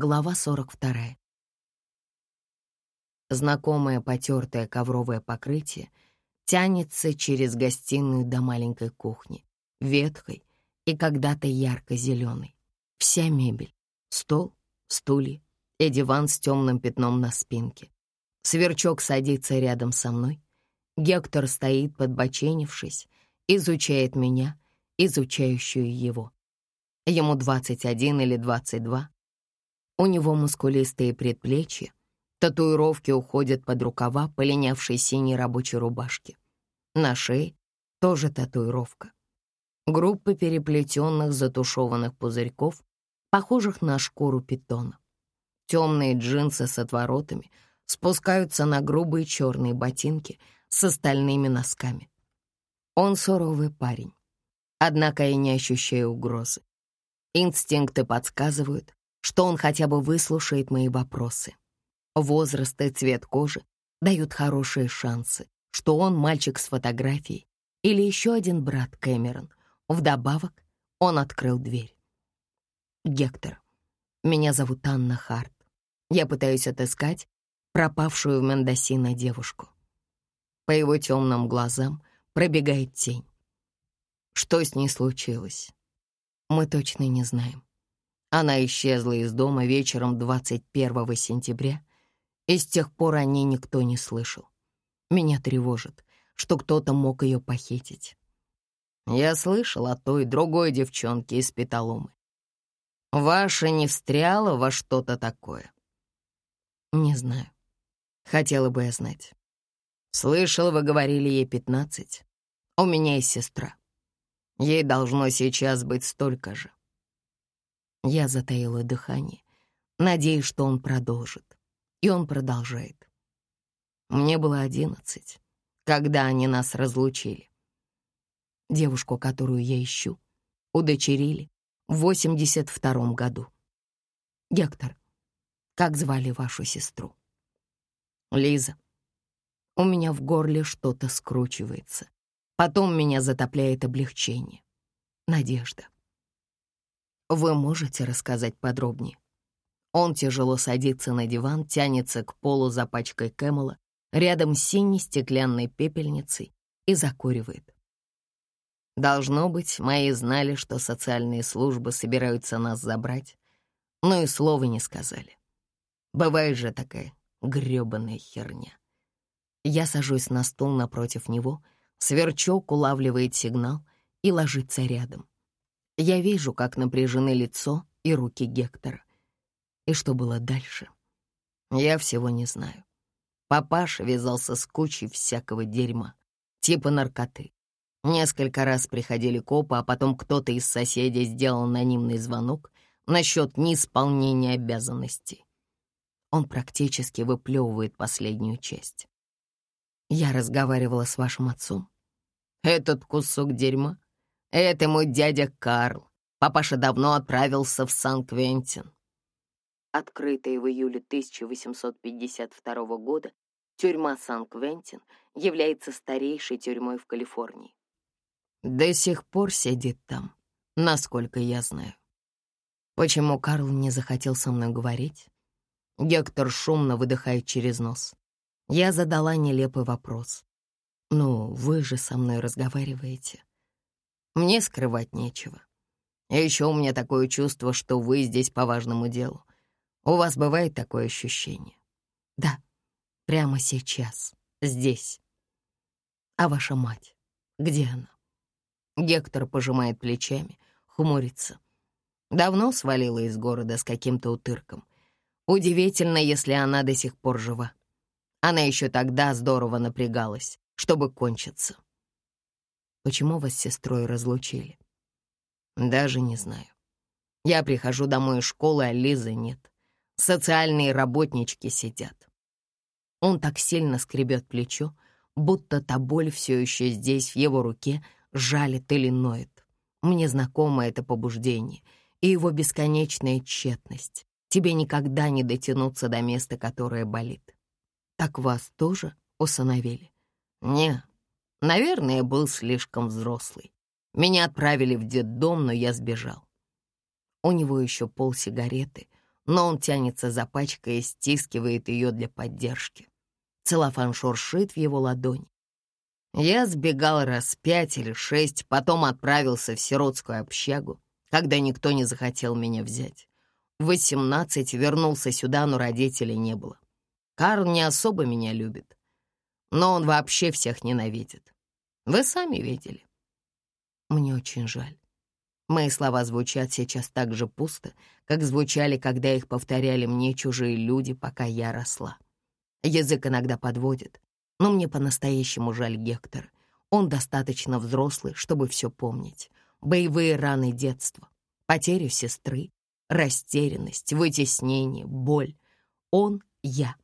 Глава 42. Знакомое потертое ковровое покрытие тянется через гостиную до маленькой кухни, ветхой и когда-то ярко-зеленой. Вся мебель — стол, стулья и диван с темным пятном на спинке. Сверчок садится рядом со мной. Гектор стоит, подбоченившись, изучает меня, изучающую его. Ему 21 или 22. У него мускулистые предплечья, татуировки уходят под рукава полинявшей синей рабочей рубашки. На шее тоже татуировка. Группы переплетенных затушеванных пузырьков, похожих на шкуру питона. Темные джинсы с отворотами спускаются на грубые черные ботинки с остальными носками. Он суровый парень. Однако я не ощущаю угрозы. Инстинкты подсказывают, что он хотя бы выслушает мои вопросы. Возраст и цвет кожи дают хорошие шансы, что он мальчик с фотографией или еще один брат Кэмерон. Вдобавок он открыл дверь. Гектор. Меня зовут Анна Харт. Я пытаюсь отыскать пропавшую в Мендосино девушку. По его темным глазам пробегает тень. Что с ней случилось? Мы точно не знаем. Она исчезла из дома вечером 21 сентября, и с тех пор о ней никто не слышал. Меня тревожит, что кто-то мог ее похитить. Я слышал о той другой девчонке из Петалумы. Ваша не встряла во что-то такое? Не знаю. Хотела бы я знать. Слышал, вы говорили ей пятнадцать. У меня есть сестра. Ей должно сейчас быть столько же. Я затаила дыхание, надеясь, что он продолжит. И он продолжает. Мне было одиннадцать, когда они нас разлучили. Девушку, которую я ищу, удочерили в восемьдесят втором году. Гектор, как звали вашу сестру? Лиза. У меня в горле что-то скручивается. Потом меня затопляет облегчение. Надежда. Вы можете рассказать подробнее? Он тяжело садится на диван, тянется к полу за пачкой Кэмела, рядом с синей стеклянной пепельницей и закуривает. Должно быть, мои знали, что социальные службы собираются нас забрать, но и слова не сказали. Бывает же такая грёбаная херня. Я сажусь на стул напротив него — Сверчок улавливает сигнал и ложится рядом. Я вижу, как напряжены лицо и руки Гектора. И что было дальше? Я всего не знаю. Папаша вязался с кучей всякого дерьма, типа наркоты. Несколько раз приходили копы, а потом кто-то из соседей сделал анонимный звонок насчет неисполнения обязанностей. Он практически выплевывает последнюю часть. Я разговаривала с вашим отцом. Этот кусок дерьма — это мой дядя Карл. Папаша давно отправился в Сан-Квентин. Открытая в июле 1852 года, тюрьма Сан-Квентин является старейшей тюрьмой в Калифорнии. До сих пор сидит там, насколько я знаю. Почему Карл не захотел со мной говорить? Гектор шумно выдыхает через нос. Я задала нелепый вопрос. «Ну, вы же со мной разговариваете. Мне скрывать нечего. И еще у меня такое чувство, что вы здесь по важному делу. У вас бывает такое ощущение?» «Да, прямо сейчас, здесь. А ваша мать, где она?» Гектор пожимает плечами, хмурится. Давно свалила из города с каким-то утырком. Удивительно, если она до сих пор жива. Она еще тогда здорово напрягалась, чтобы кончиться. Почему вас с сестрой разлучили? Даже не знаю. Я прихожу домой из школы, а Лизы нет. Социальные работнички сидят. Он так сильно скребет плечо, будто та боль все еще здесь, в его руке, жалит или ноет. Мне знакомо это побуждение и его бесконечная тщетность. Тебе никогда не дотянуться до места, которое болит. Так вас тоже усыновили? Не, наверное, был слишком взрослый. Меня отправили в детдом, но я сбежал. У него еще пол сигареты, но он тянется за пачкой и стискивает ее для поддержки. Целлофан шуршит в его ладони. Я сбегал раз пять или шесть, потом отправился в сиротскую общагу, когда никто не захотел меня взять. В восемнадцать вернулся сюда, но родителей не было. Карл не особо меня любит, но он вообще всех ненавидит. Вы сами видели. Мне очень жаль. Мои слова звучат сейчас так же пусто, как звучали, когда их повторяли мне чужие люди, пока я росла. Язык иногда подводит, но мне по-настоящему жаль Гектора. Он достаточно взрослый, чтобы все помнить. Боевые раны детства, потерю сестры, растерянность, вытеснение, боль. Он — я.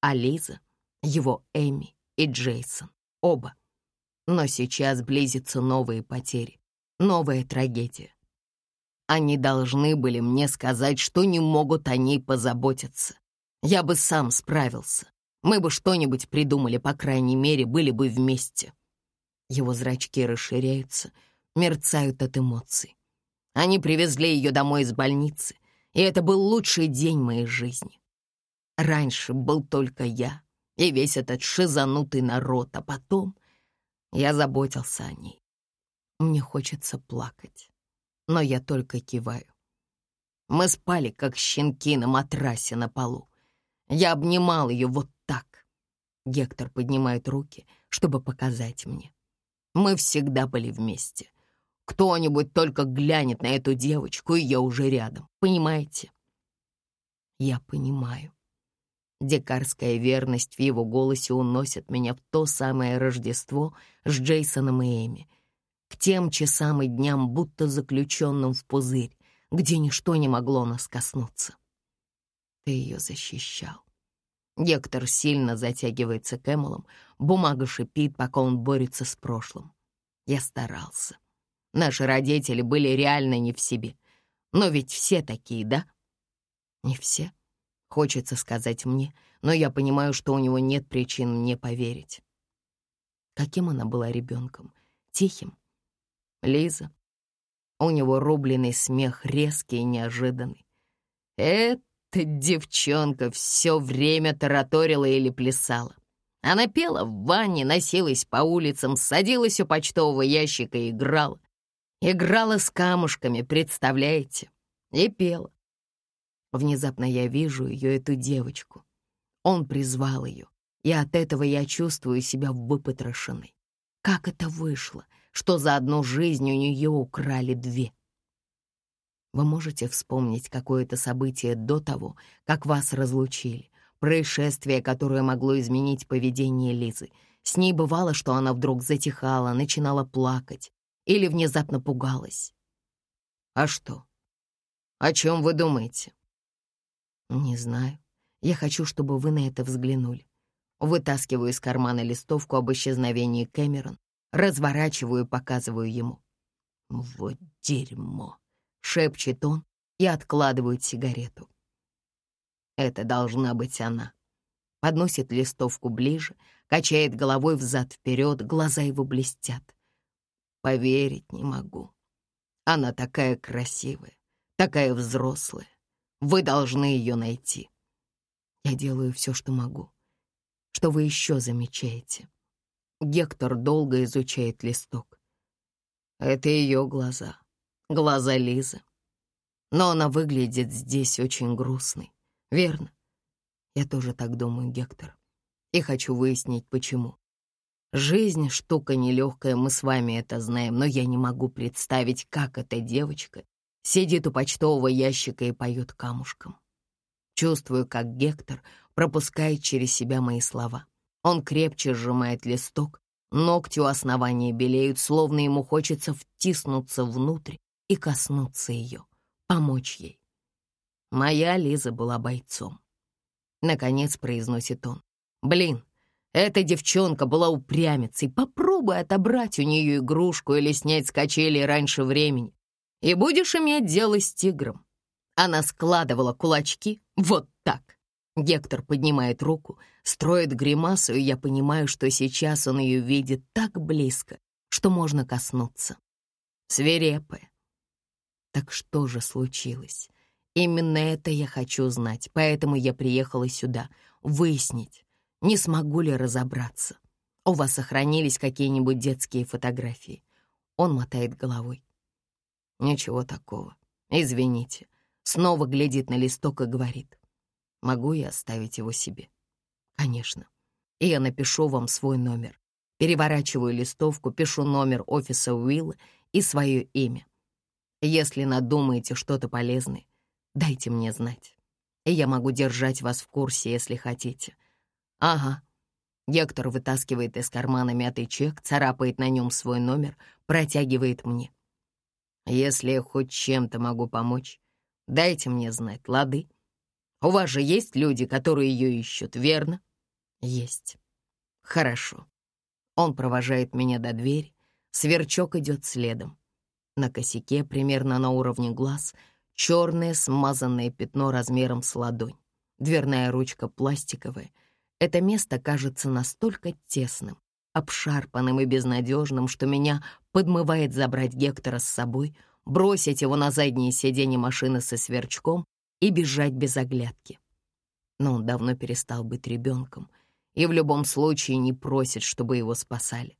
А Лиза — его Эми и Джейсон. Оба. Но сейчас близятся новые потери, новая трагедия. Они должны были мне сказать, что не могут о ней позаботиться. Я бы сам справился. Мы бы что-нибудь придумали, по крайней мере, были бы вместе. Его зрачки расширяются, мерцают от эмоций. Они привезли ее домой из больницы, и это был лучший день моей жизни. Раньше был только я и весь этот шизанутый народ, а потом я заботился о ней. Мне хочется плакать, но я только киваю. Мы спали, как щенки на матрасе на полу. Я обнимал ее вот так. Гектор поднимает руки, чтобы показать мне. Мы всегда были вместе. Кто-нибудь только глянет на эту девочку, и я уже рядом. Понимаете? Я понимаю. Дикарская верность в его голосе уносит меня в то самое Рождество с Джейсоном и Эми, к тем часам и дням, будто заключенным в пузырь, где ничто не могло нас коснуться. Ты ее защищал. Гектор сильно затягивается к Эмилом, бумага шипит, пока он борется с прошлым. Я старался. Наши родители были реально не в себе. Но ведь все такие, да? Не все. Хочется сказать мне, но я понимаю, что у него нет причин мне поверить. Каким она была ребенком? Тихим? Лиза? У него рубленый смех, резкий и неожиданный. Эта девчонка все время тараторила или плясала. Она пела в ванне, носилась по улицам, садилась у почтового ящика и играла. Играла с камушками, представляете? И пела. Внезапно я вижу ее, эту девочку. Он призвал ее, и от этого я чувствую себя выпотрошенной. Как это вышло, что за одну жизнь у нее украли две? Вы можете вспомнить какое-то событие до того, как вас разлучили, происшествие, которое могло изменить поведение Лизы. С ней бывало, что она вдруг затихала, начинала плакать или внезапно пугалась. А что? О чем вы думаете? «Не знаю. Я хочу, чтобы вы на это взглянули». Вытаскиваю из кармана листовку об исчезновении Кэмерон, разворачиваю и показываю ему. «Вот дерьмо!» — шепчет он и откладывает сигарету. «Это должна быть она». Подносит листовку ближе, качает головой взад-вперед, глаза его блестят. Поверить не могу. Она такая красивая, такая взрослая. Вы должны ее найти. Я делаю все, что могу. Что вы еще замечаете? Гектор долго изучает листок. Это ее глаза, глаза Лизы. Но она выглядит здесь очень грустной, верно? Я тоже так думаю, Гектор. И хочу выяснить, почему. Жизнь — штука нелегкая, мы с вами это знаем, но я не могу представить, как эта девочка Сидит у почтового ящика и поет камушком. Чувствую, как Гектор пропускает через себя мои слова. Он крепче сжимает листок, ногти у основания белеют, словно ему хочется втиснуться внутрь и коснуться ее, помочь ей. Моя Лиза была бойцом. Наконец произносит он. «Блин, эта девчонка была упрямицей. Попробуй отобрать у нее игрушку или снять с качели раньше времени и будешь иметь дело с тигром». Она складывала кулачки вот так. Гектор поднимает руку, строит гримасу, и я понимаю, что сейчас он ее видит так близко, что можно коснуться. Свирепая. Так что же случилось? Именно это я хочу знать, поэтому я приехала сюда, выяснить, не смогу ли разобраться. У вас сохранились какие-нибудь детские фотографии? Он мотает головой. Ничего такого. Извините. Снова глядит на листок и говорит. Могу я оставить его себе? Конечно. И я напишу вам свой номер. Переворачиваю листовку, пишу номер офиса Уилла и свое имя. Если надумаете что-то полезное, дайте мне знать. И я могу держать вас в курсе, если хотите. Ага. Гектор вытаскивает из кармана мятый чек, царапает на нем свой номер, протягивает мне. Если хоть чем-то могу помочь, дайте мне знать, лады. У вас же есть люди, которые ее ищут, верно? Есть. Хорошо. Он провожает меня до двери, сверчок идет следом. На косяке, примерно на уровне глаз, черное смазанное пятно размером с ладонь. Дверная ручка пластиковая. Это место кажется настолько тесным, обшарпанным и безнадежным, что меня подмывает забрать Гектора с собой, бросить его на заднее сиденье машины со сверчком и бежать без оглядки. Но он давно перестал быть ребенком и в любом случае не просит, чтобы его спасали.